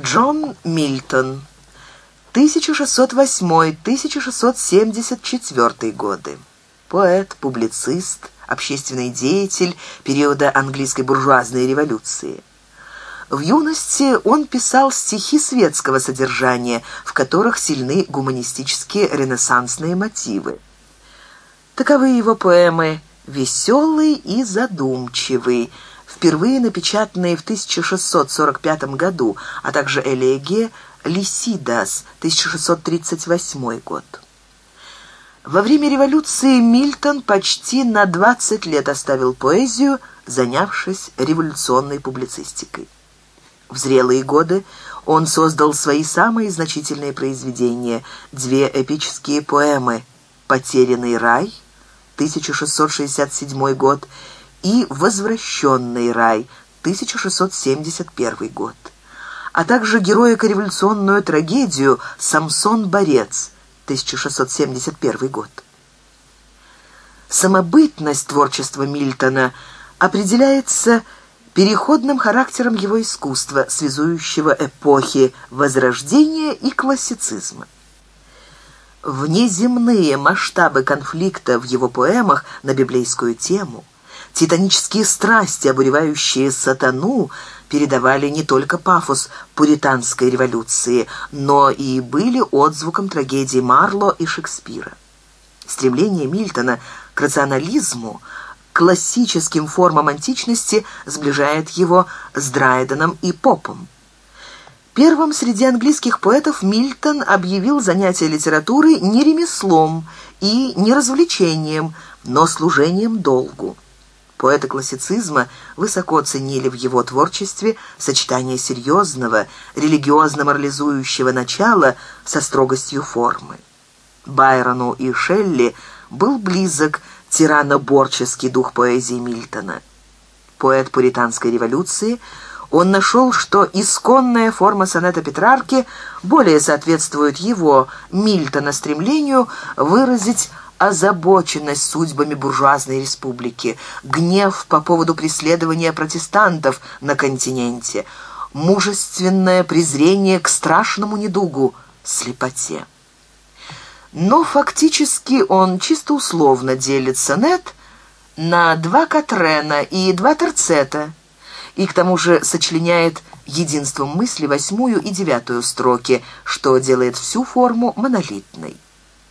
Джон Мильтон, 1608-1674 годы. Поэт, публицист, общественный деятель периода английской буржуазной революции. В юности он писал стихи светского содержания, в которых сильны гуманистические ренессансные мотивы. Таковы его поэмы «Веселый и задумчивый», впервые напечатанные в 1645 году, а также элегия «Лисидас» 1638 год. Во время революции Мильтон почти на 20 лет оставил поэзию, занявшись революционной публицистикой. В зрелые годы он создал свои самые значительные произведения, две эпические поэмы «Потерянный рай» 1667 год и «Возвращенный рай» 1671 год, а также героико-революционную трагедию «Самсон Борец» 1671 год. Самобытность творчества Мильтона определяется переходным характером его искусства, связующего эпохи Возрождения и классицизма. Внеземные масштабы конфликта в его поэмах на библейскую тему – Титанические страсти, обуревающие сатану, передавали не только пафос пуританской революции, но и были отзвуком трагедии Марло и Шекспира. Стремление Мильтона к рационализму, классическим формам античности сближает его с Драйденом и Попом. Первым среди английских поэтов Мильтон объявил занятие литературы не ремеслом и не развлечением, но служением долгу. Поэты классицизма высоко ценили в его творчестве сочетание серьезного, религиозно-морализующего начала со строгостью формы. Байрону и Шелли был близок тираноборческий дух поэзии Мильтона. Поэт Пуританской революции – он нашел, что исконная форма сонета Петрарки более соответствует его, Мильтона, стремлению выразить озабоченность судьбами буржуазной республики, гнев по поводу преследования протестантов на континенте, мужественное презрение к страшному недугу, слепоте. Но фактически он чисто условно делит сонет на два катрена и два терцета, и к тому же сочленяет единством мысли восьмую и девятую строки, что делает всю форму монолитной.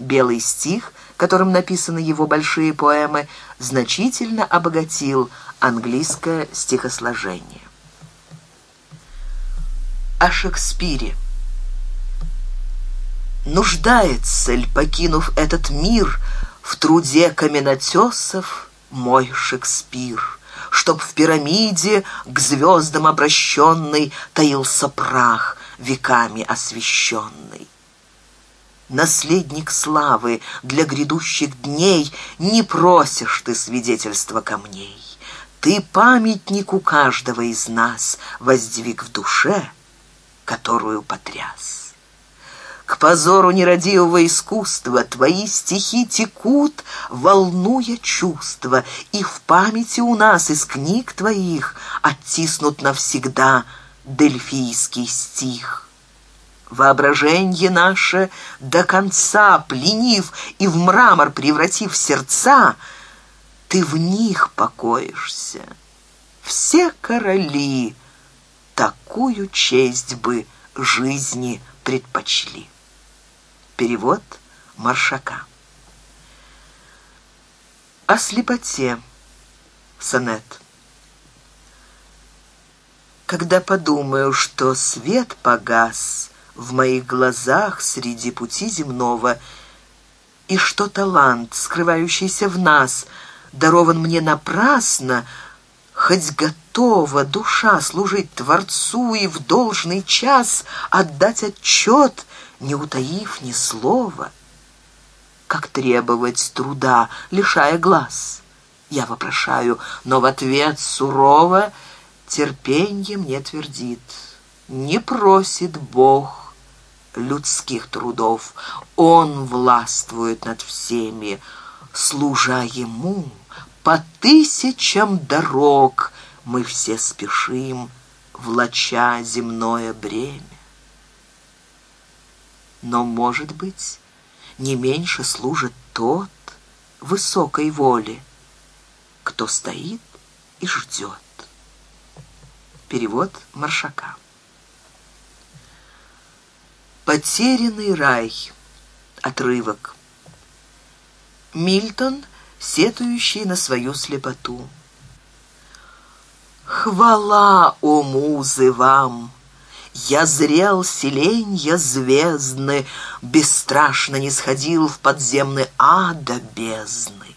Белый стих – которым написаны его большие поэмы, значительно обогатил английское стихосложение. О Шекспире. Нуждается ль, покинув этот мир, в труде каменотесов мой Шекспир, Чтоб в пирамиде к звездам обращенный таился прах, веками освещенный? наследник славы, для грядущих дней не просишь ты свидетельства камней. Ты памятник у каждого из нас воздвиг в душе, которую потряс. К позору нерадивого искусства твои стихи текут, волнуя чувства, и в памяти у нас из книг твоих оттиснут навсегда дельфийский стих. Воображение наше до конца пленив и в мрамор превратив сердца, ты в них покоишься. Все короли такую честь бы жизни предпочли. Перевод Маршака. О слепоте. Сонет. Когда подумаю, что свет погас, в моих глазах среди пути земного, и что талант, скрывающийся в нас, дарован мне напрасно, хоть готова душа служить Творцу и в должный час отдать отчет, не утаив ни слова. Как требовать труда, лишая глаз? Я вопрошаю, но в ответ сурово терпенье мне твердит. Не просит Бог людских трудов. Он властвует над всеми, служа Ему. По тысячам дорог мы все спешим, влача земное бремя. Но, может быть, не меньше служит тот высокой воле, кто стоит и ждет. Перевод Маршака. Потерянный рай. Отрывок. Мильтон, сетующий на свою слепоту. Хвала, о музы, вам! Я зрел селенья звездны, Бесстрашно не сходил в подземный ада бездны.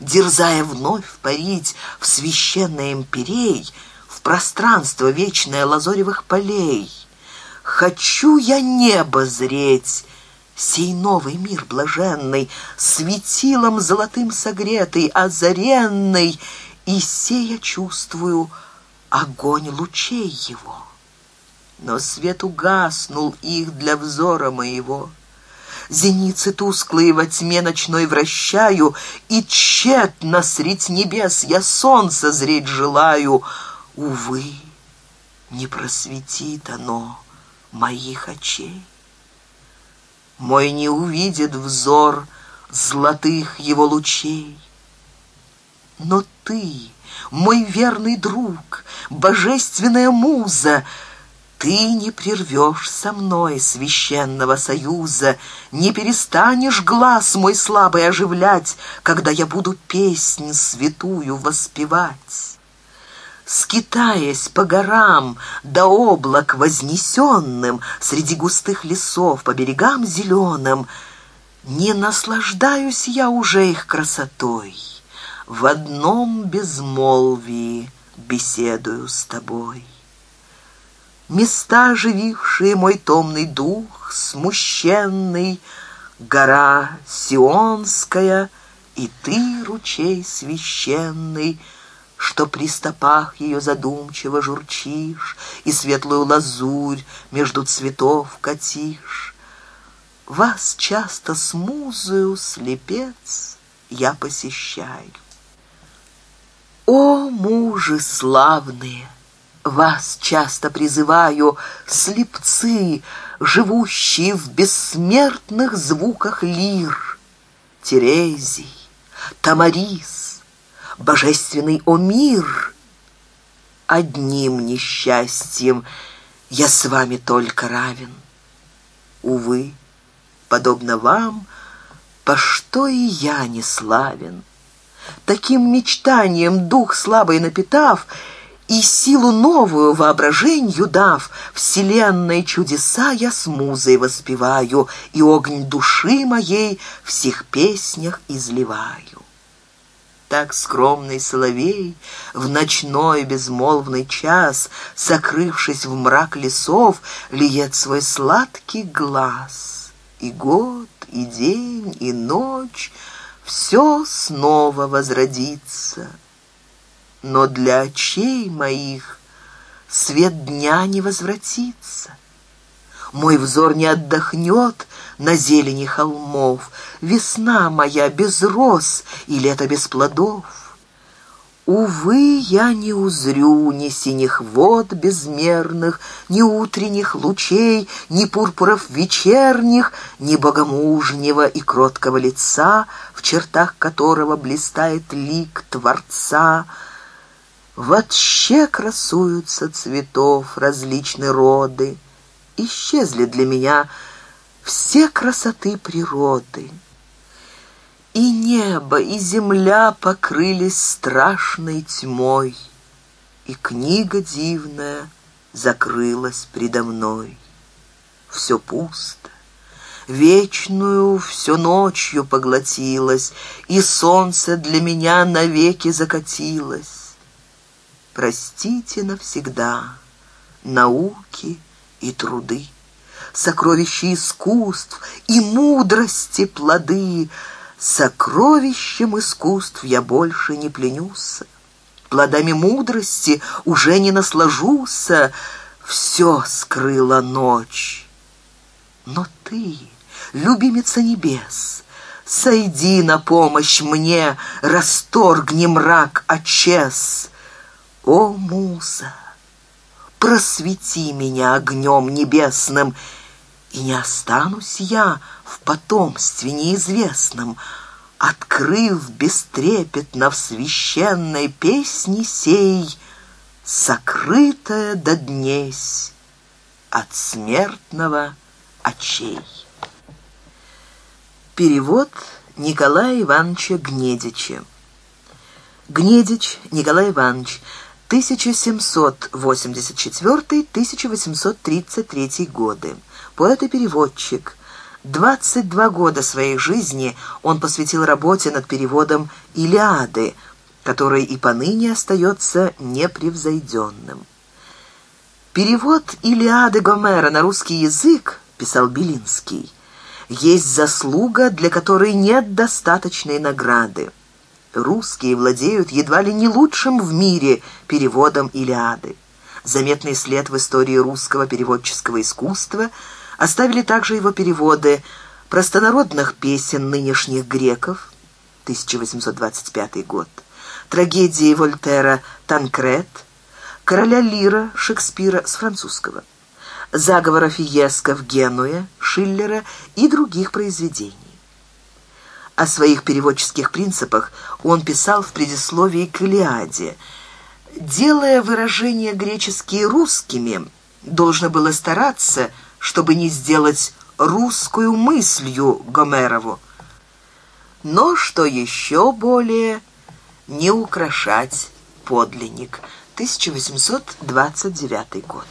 Дерзая вновь парить в священной имперей, В пространство вечное лазоревых полей — хочу я небо зреть, Сей новый мир блаженный, светилом золотым согретый, озаренный, и сей я чувствую огонь лучей его. Но свет угаснул их для взора моего. Зеницы тусклые во тьме ночной вращаю, и тщетно средь небес я солнце зреть желаю. Увы, не просветит оно моих очей. Мой не увидит взор золотых его лучей. Но ты, мой верный друг, божественная муза, Ты не прервешь со мной священного союза, Не перестанешь глаз мой слабый оживлять, Когда я буду песнь святую воспевать скитаясь по горам до облак вознесенным среди густых лесов по берегам зеленым, не наслаждаюсь я уже их красотой. В одном безмолвии беседую с тобой. Места, живившие мой томный дух, смущенный, гора Сионская — и ты, ручей священный, — что при стопах ее задумчиво журчишь и светлую лазурь между цветов катишь. Вас часто с музою слепец я посещаю. О, мужи славные! Вас часто призываю, слепцы, живущие в бессмертных звуках лир, Терезий, Тамарис, божественный о. Одним несчастьем я с вами только равен. Увы, подобно вам, по что и я не славен. Таким мечтанием дух слабый напитав и силу новую воображенью дав, вселенной чудеса я с музой воспеваю и огонь души моей всех песнях изливаю так скромный соловей в ночной безмолвный час, сокрывшись в мрак лесов, льет свой сладкий глаз. И год, и день, и ночь все снова возродится. Но для очей моих свет дня не возвратится. Мой взор не отдохнет на зелени холмов, Весна моя без роз и лето без плодов. Увы, я не узрю ни синих вод безмерных, Ни утренних лучей, ни пурпуров вечерних, Ни богомужнего и кроткого лица, В чертах которого блистает лик Творца, Вообще красуются цветов различные роды исчезли для меня все красоты природы. И небо, и земля покрылись страшной тьмой, и книга дивная закрылась предо мной. Все пусто, вечную всю ночью поглотилось, и солнце для меня навеки закатилось. Простите навсегда науки — и труды, сокровища искусств и мудрости плоды. Сокровищем искусств я больше не пленюся, плодами мудрости уже не наслажуся, все скрыла ночь. Но ты, любимица небес, сойди на помощь мне, расторгни мрак очес. О, муза! просвети меня огнем небесным, и не останусь я в потомстве неизвестном, открыв бестрепетно в священной песне сей, сокрытое до днесь от смертного очей. Перевод Николая Ивановича Гнедича. Гнедич Николай Иванович – 1784-1833 годы. Поэт и переводчик. 22 года своей жизни он посвятил работе над переводом «Илиады», который и поныне остается непревзойденным. «Перевод Илиады Гомера на русский язык», — писал Белинский, — «есть заслуга, для которой нет достаточной награды» русские владеют едва ли не лучшим в мире переводом Илиады. Заметный след в истории русского переводческого искусства оставили также его переводы простонародных песен нынешних греков, 1825 год, трагедии Вольтера «Танкрет», «Короля Лира» Шекспира с французского, заговора Фиеско в Генуе, Шиллера и других произведений. О своих переводческих принципах он писал в предисловии к «Илиаде». Делая выражения греческие русскими, должно было стараться, чтобы не сделать русскую мыслью Гомерову, но, что еще более, не украшать подлинник. 1829 год.